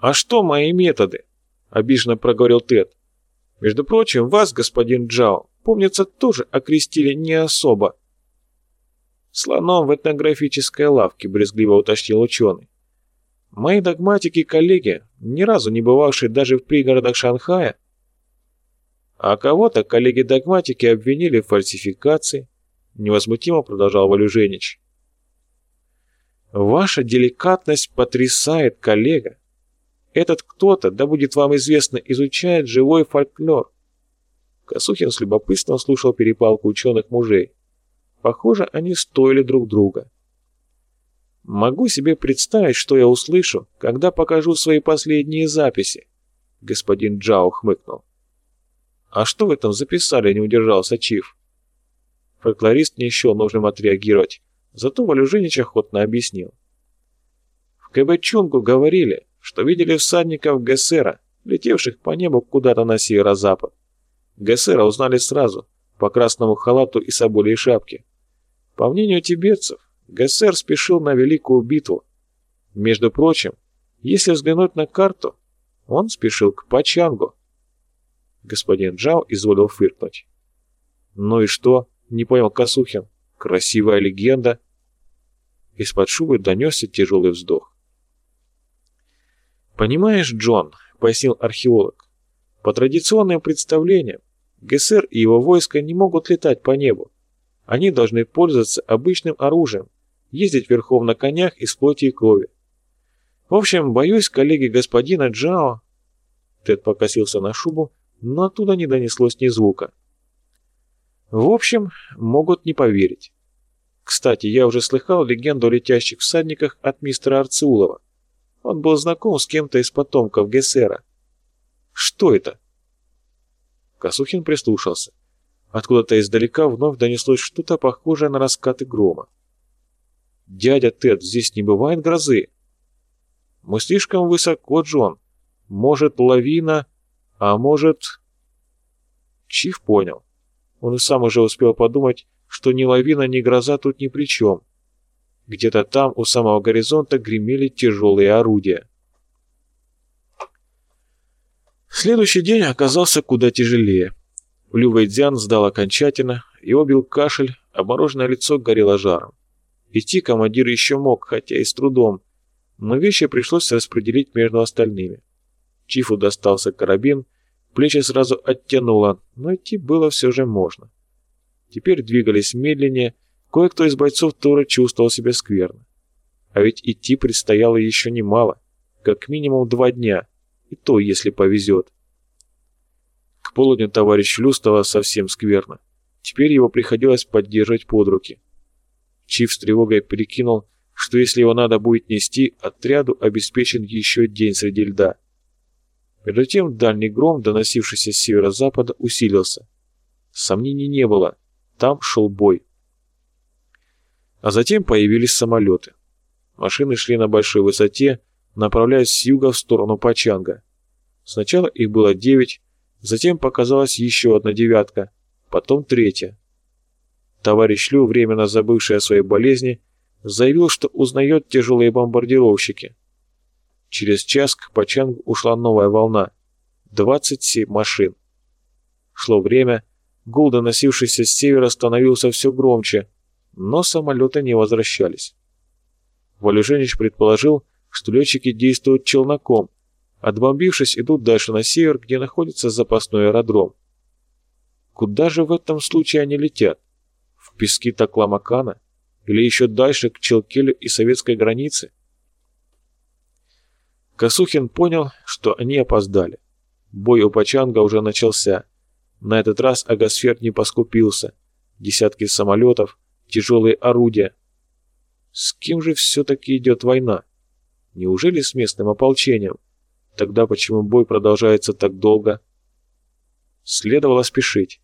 «А что мои методы?» — обиженно проговорил Тед. «Между прочим, вас, господин Джао, помнится, тоже окрестили не особо». «Слоном в этнографической лавке», — брезгливо уточнил ученый. «Мои догматики-коллеги, ни разу не бывавшие даже в пригородах Шанхая, а кого-то коллеги-догматики обвинили в фальсификации», — невозмутимо продолжал Валюженич. «Ваша деликатность потрясает, коллега. Этот кто-то, да будет вам известно, изучает живой фольклор». Косухин с любопытством слушал перепалку ученых мужей. Похоже, они стоили друг друга. Могу себе представить, что я услышу, когда покажу свои последние записи. Господин Джао хмыкнул. А что в этом записали, не удержался Чиф. Фольклорист не счел нужным отреагировать, зато Валюжинич охотно объяснил. В КБ Чунгу говорили, что видели всадников Гессера, летевших по небу куда-то на северо-запад. Гессера узнали сразу, по красному халату и соболей шапке. По мнению тибетцев, ГСР спешил на великую битву. Между прочим, если взглянуть на карту, он спешил к Пачангу. Господин Джао изволил фыркнуть. «Ну и что?» — не понял Косухин. «Красивая легенда». Из-под шубы донесся тяжелый вздох. «Понимаешь, Джон», — пояснил археолог, — «по традиционным представлениям, ГСР и его войска не могут летать по небу. Они должны пользоваться обычным оружием, ездить верхом на конях из плоти и крови. В общем, боюсь, коллеги господина Джао...» Тед покосился на шубу, но оттуда не донеслось ни звука. В общем, могут не поверить. Кстати, я уже слыхал легенду о летящих всадниках от мистера Арциулова. Он был знаком с кем-то из потомков Гессера. Что это? Косухин прислушался. Откуда-то издалека вновь донеслось что-то похожее на раскаты грома. «Дядя Тед, здесь не бывает грозы?» «Мы слишком высоко, Джон. Может, лавина, а может...» Чиф понял. Он и сам уже успел подумать, что ни лавина, ни гроза тут ни при чем. Где-то там, у самого горизонта, гремели тяжелые орудия. Следующий день оказался куда тяжелее. Лю Вэйдзян сдал окончательно, его бил кашель, мороженое лицо горело жаром. Идти командир еще мог, хотя и с трудом, но вещи пришлось распределить между остальными. Чифу достался карабин, плечи сразу оттянуло, но идти было все же можно. Теперь двигались медленнее, кое-кто из бойцов тоже чувствовал себя скверно. А ведь идти предстояло еще немало, как минимум два дня, и то, если повезет. К полудню товарищ Лю стало совсем скверно. Теперь его приходилось поддерживать под руки. Чиф с тревогой прикинул, что если его надо будет нести, отряду обеспечен еще день среди льда. Между тем дальний гром, доносившийся с северо-запада, усилился. Сомнений не было, там шел бой. А затем появились самолеты. Машины шли на большой высоте, направляясь с юга в сторону Пачанга. Сначала их было девять, Затем показалась еще одна девятка, потом третья. Товарищ Лю, временно забывший о своей болезни, заявил, что узнает тяжелые бомбардировщики. Через час к Пачангу ушла новая волна. 27 машин. Шло время, гул, доносившийся с севера, становился все громче, но самолеты не возвращались. Валюженич предположил, что летчики действуют челноком, Отбомбившись, идут дальше на север, где находится запасной аэродром. Куда же в этом случае они летят? В пески Такламакана? Или еще дальше, к Челкелю и советской границе? Косухин понял, что они опоздали. Бой у Пачанга уже начался. На этот раз Агосфер не поскупился. Десятки самолетов, тяжелые орудия. С кем же все-таки идет война? Неужели с местным ополчением? Тогда почему бой продолжается так долго? Следовало спешить,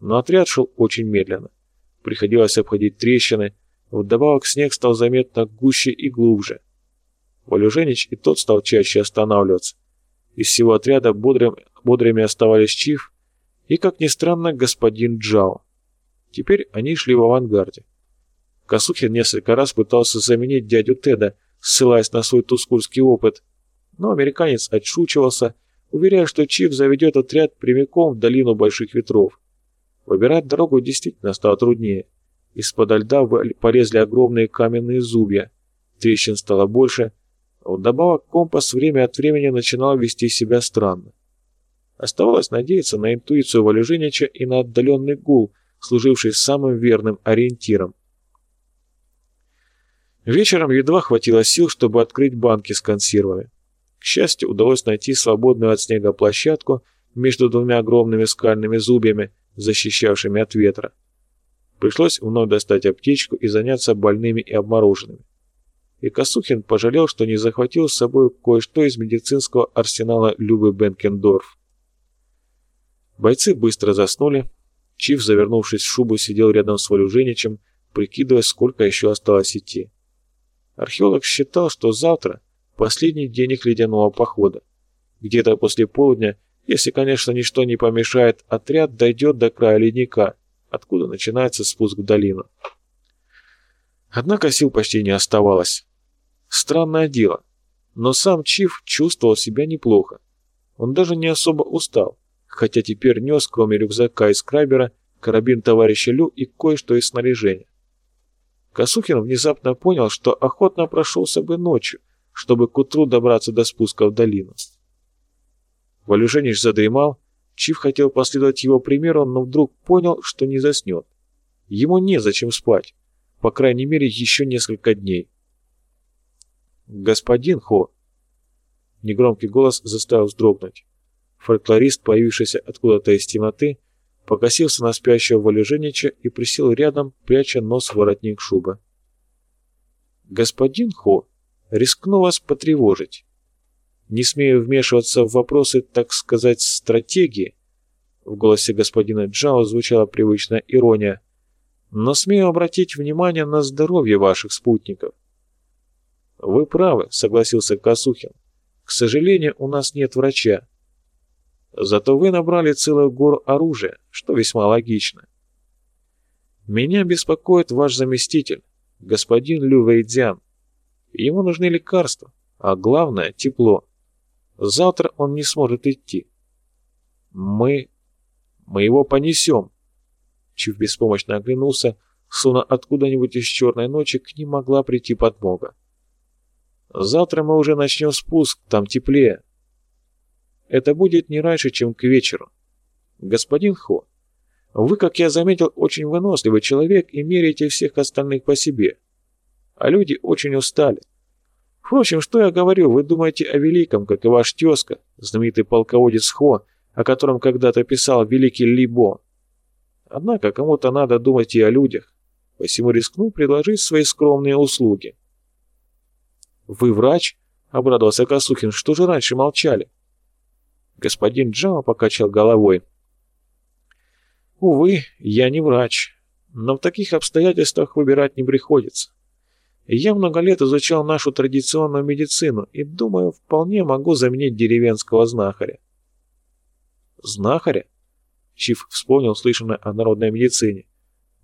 но отряд шел очень медленно. Приходилось обходить трещины, вдобавок снег стал заметно гуще и глубже. Валюженич и тот стал чаще останавливаться. Из всего отряда бодрым, бодрыми оставались Чиф и, как ни странно, господин Джао. Теперь они шли в авангарде. Косухин несколько раз пытался заменить дядю Теда, ссылаясь на свой тускульский опыт, но американец отшучивался, уверяя, что Чиф заведет отряд прямиком в долину Больших Ветров. Выбирать дорогу действительно стало труднее. Из-под льда полезли огромные каменные зубья, трещин стало больше, а вдобавок компас время от времени начинал вести себя странно. Оставалось надеяться на интуицию Валежинича и на отдаленный гул, служивший самым верным ориентиром. Вечером едва хватило сил, чтобы открыть банки с консервами. К счастью, удалось найти свободную от снега площадку между двумя огромными скальными зубьями, защищавшими от ветра. Пришлось вновь достать аптечку и заняться больными и обмороженными. И Косухин пожалел, что не захватил с собой кое-что из медицинского арсенала Любы Бенкендорф. Бойцы быстро заснули. Чиф, завернувшись в шубу, сидел рядом с Валюженичем, прикидывая, сколько еще осталось идти. Археолог считал, что завтра последний день их ледяного похода. Где-то после полдня, если, конечно, ничто не помешает, отряд дойдет до края ледника, откуда начинается спуск в долину. Однако сил почти не оставалось. Странное дело, но сам Чиф чувствовал себя неплохо. Он даже не особо устал хотя теперь нес, кроме рюкзака и скрайбера, карабин товарища Лю и кое-что из снаряжения. Косухин внезапно понял, что охотно прошелся бы ночью, чтобы к утру добраться до спуска в долину. Валюженич задремал, Чиф хотел последовать его примеру, но вдруг понял, что не заснет. Ему незачем спать, по крайней мере, еще несколько дней. «Господин Хо!» Негромкий голос заставил вздрогнуть. Фольклорист, появившийся откуда-то из темноты, покосился на спящего Валеженича и присел рядом, пряча нос в воротник шубы. «Господин Хо, рискну вас потревожить. Не смею вмешиваться в вопросы, так сказать, стратегии». В голосе господина Джао звучала привычная ирония. «Но смею обратить внимание на здоровье ваших спутников». «Вы правы», — согласился Косухин. «К сожалению, у нас нет врача. Зато вы набрали целую гору оружия, что весьма логично. Меня беспокоит ваш заместитель, господин Лю Вэйдзян. Ему нужны лекарства, а главное — тепло. Завтра он не сможет идти. Мы... мы его понесем. Чиф беспомощно оглянулся, словно откуда-нибудь из черной ночи к ним могла прийти подмога. Завтра мы уже начнем спуск, там теплее. Это будет не раньше, чем к вечеру. Господин Хо, вы, как я заметил, очень выносливый человек и меряете всех остальных по себе. А люди очень устали. Впрочем, что я говорю, вы думаете о великом, как и ваш тезка, знаменитый полководец Хо, о котором когда-то писал великий Либо. Однако кому-то надо думать и о людях, посему рискну предложить свои скромные услуги. «Вы врач?» — обрадовался Косухин. «Что же раньше молчали?» Господин Джао покачал головой. «Увы, я не врач, но в таких обстоятельствах выбирать не приходится. Я много лет изучал нашу традиционную медицину и, думаю, вполне могу заменить деревенского знахаря». «Знахаря?» Чиф вспомнил слышанное о народной медицине.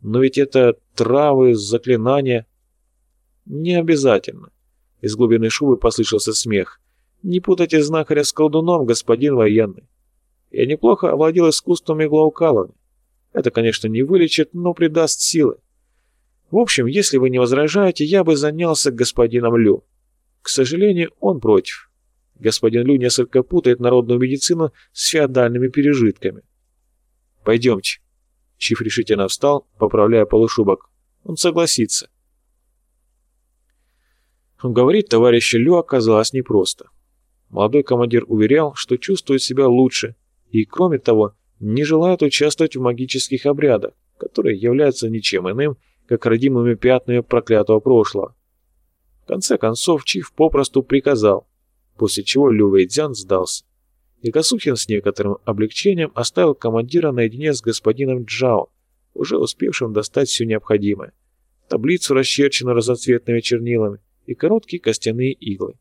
«Но ведь это травы, заклинания...» «Не обязательно». Из глубины шубы послышался смех. Не путайте знахаря с колдуном, господин военный. Я неплохо овладел искусством иглоукалывания. Это, конечно, не вылечит, но придаст силы. В общем, если вы не возражаете, я бы занялся господином Лю. К сожалению, он против. Господин Лю несколько путает народную медицину с феодальными пережитками. Пойдемте. Чиф решительно встал, поправляя полушубок. Он согласится. Говорить товарища Лю оказалось непросто. Молодой командир уверял, что чувствует себя лучше и, кроме того, не желает участвовать в магических обрядах, которые являются ничем иным, как родимыми пятнами проклятого прошлого. В конце концов, Чиф попросту приказал, после чего Лю Вэйдзян сдался. И Косухин с некоторым облегчением оставил командира наедине с господином Джао, уже успевшим достать все необходимое. Таблицу, расчерченную разноцветными чернилами, и короткие костяные иглы.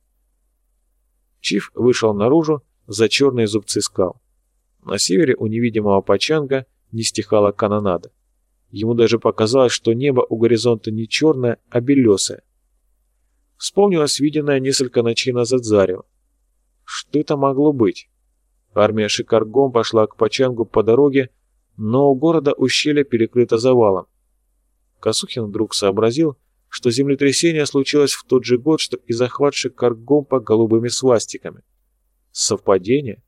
Чиф вышел наружу за черные зубцы скал. На севере у невидимого Пачанга не стихала канонада. Ему даже показалось, что небо у горизонта не черное, а белесое. Вспомнилось виденное несколько ночей назад зарево. Что это могло быть? Армия Шикаргом пошла к Пачангу по дороге, но у города ущелье перекрыто завалом. Косухин вдруг сообразил, что землетрясение случилось в тот же год, что и захват Шикаргомпа голубыми свастиками. Совпадение?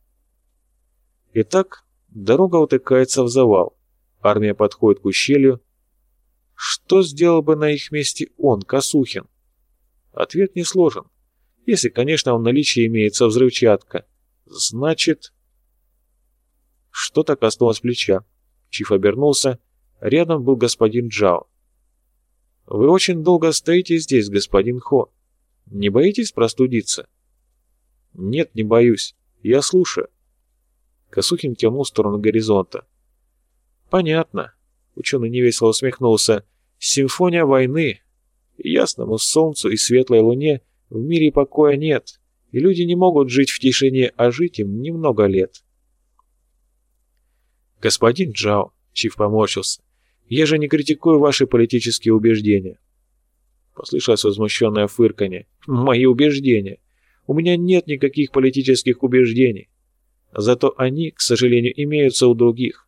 Итак, дорога утыкается в завал. Армия подходит к ущелью. Что сделал бы на их месте он, Косухин? Ответ не сложен. Если, конечно, в наличии имеется взрывчатка. Значит... Что-то коснулось плеча. Чиф обернулся. Рядом был господин Джао. «Вы очень долго стоите здесь, господин Хо. Не боитесь простудиться?» «Нет, не боюсь. Я слушаю». Косухин кивнул в сторону горизонта. «Понятно». Ученый невесело усмехнулся. «Симфония войны. Ясному солнцу и светлой луне в мире покоя нет, и люди не могут жить в тишине, а жить им немного лет». «Господин Джао», — Чиф поморщился, — «я же не критикую ваши политические убеждения». Послышалось возмущенное фырканье. «Мои убеждения! У меня нет никаких политических убеждений. Зато они, к сожалению, имеются у других.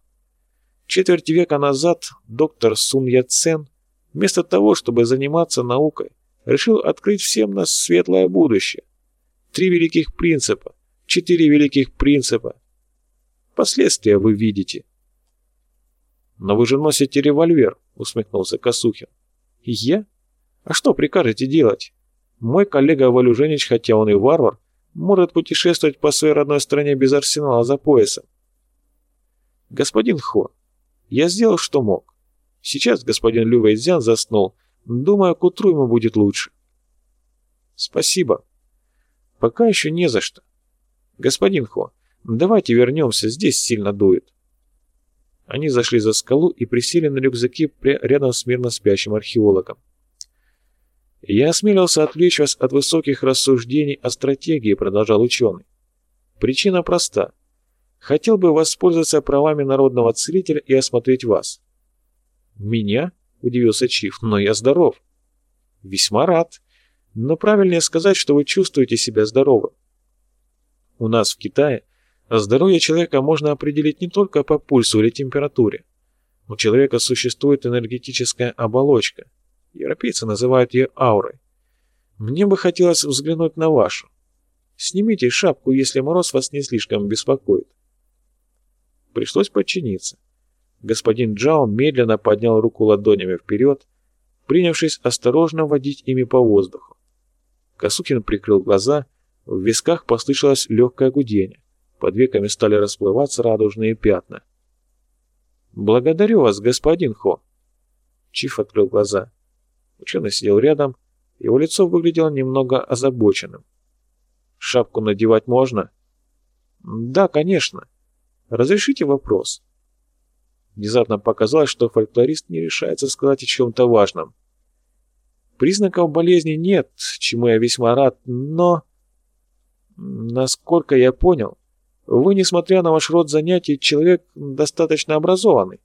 Четверть века назад доктор Сун Яцен, вместо того, чтобы заниматься наукой, решил открыть всем нас светлое будущее. Три великих принципа, четыре великих принципа. Последствия вы видите. «Но вы же носите револьвер», — усмехнулся Косухин. «Я? А что прикажете делать? Мой коллега Валюженич, хотя он и варвар, может путешествовать по своей родной стране без арсенала за поясом. Господин Хо, я сделал, что мог. Сейчас господин Лю Вэйцзян заснул. Думаю, к утру ему будет лучше. Спасибо. Пока еще не за что. Господин Хо, давайте вернемся, здесь сильно дует. Они зашли за скалу и присели на рюкзаки рядом с мирно спящим археологом. «Я осмелился отвлечь вас от высоких рассуждений о стратегии», — продолжал ученый. «Причина проста. Хотел бы воспользоваться правами народного целителя и осмотреть вас». «Меня?» — удивился Чиф. «Но я здоров». «Весьма рад. Но правильнее сказать, что вы чувствуете себя здоровым. У нас в Китае здоровье человека можно определить не только по пульсу или температуре. У человека существует энергетическая оболочка — Европейцы называют ее аурой. Мне бы хотелось взглянуть на вашу. Снимите шапку, если мороз вас не слишком беспокоит. Пришлось подчиниться. Господин Джао медленно поднял руку ладонями вперед, принявшись осторожно водить ими по воздуху. Косукин прикрыл глаза, в висках послышалось легкое гудение, под веками стали расплываться радужные пятна. «Благодарю вас, господин Хо!» Чиф открыл глаза. Ученый сидел рядом, его лицо выглядело немного озабоченным. «Шапку надевать можно?» «Да, конечно. Разрешите вопрос?» Внезапно показалось, что фольклорист не решается сказать о чем-то важном. «Признаков болезни нет, чему я весьма рад, но...» «Насколько я понял, вы, несмотря на ваш род занятий, человек достаточно образованный».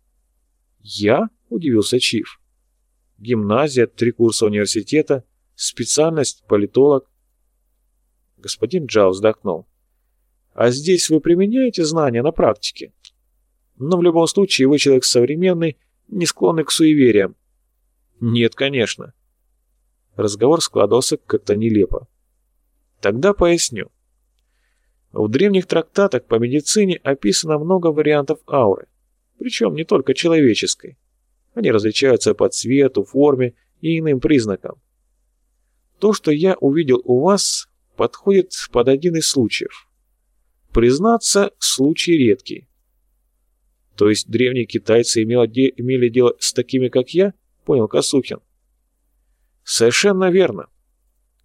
«Я?» — удивился Чиф гимназия, три курса университета, специальность политолог. Господин Джао вздохнул. А здесь вы применяете знания на практике? Но в любом случае вы человек современный, не склонный к суевериям. Нет, конечно. Разговор складывался как-то нелепо. Тогда поясню. В древних трактатах по медицине описано много вариантов ауры, причем не только человеческой. Они различаются по цвету, форме и иным признакам. То, что я увидел у вас, подходит под один из случаев. Признаться, случай редкий. То есть древние китайцы имели дело с такими, как я? Понял Косухин. Совершенно верно.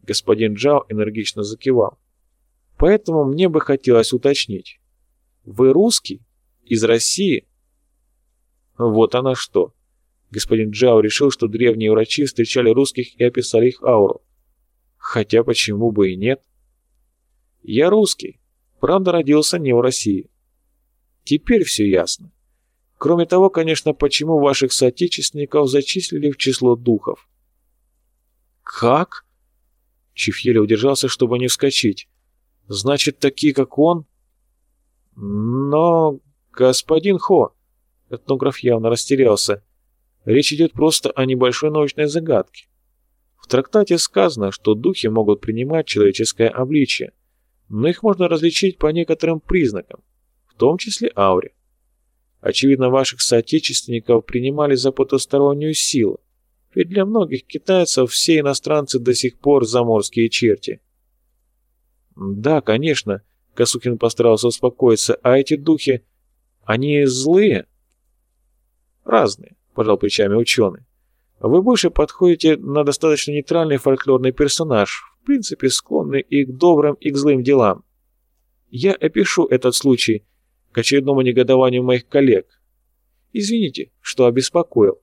Господин Джао энергично закивал. Поэтому мне бы хотелось уточнить. Вы русский? Из России? Вот она что. Господин Джао решил, что древние врачи встречали русских и описали их ауру. Хотя почему бы и нет? Я русский, правда родился не в России. Теперь все ясно. Кроме того, конечно, почему ваших соотечественников зачислили в число духов. Как? Чиф еле удержался, чтобы не вскочить. Значит, такие, как он? Но, господин Хо, этнограф явно растерялся, речь идет просто о небольшой научной загадке. В трактате сказано, что духи могут принимать человеческое обличие, но их можно различить по некоторым признакам, в том числе ауре. Очевидно, ваших соотечественников принимали за потустороннюю силу, ведь для многих китайцев все иностранцы до сих пор заморские черти. Да, конечно, Косухин постарался успокоиться, а эти духи, они злые? Разные, пожал плечами ученый. Вы больше подходите на достаточно нейтральный фольклорный персонаж, в принципе склонный и к добрым, и к злым делам. Я опишу этот случай к очередному негодованию моих коллег. Извините, что обеспокоил.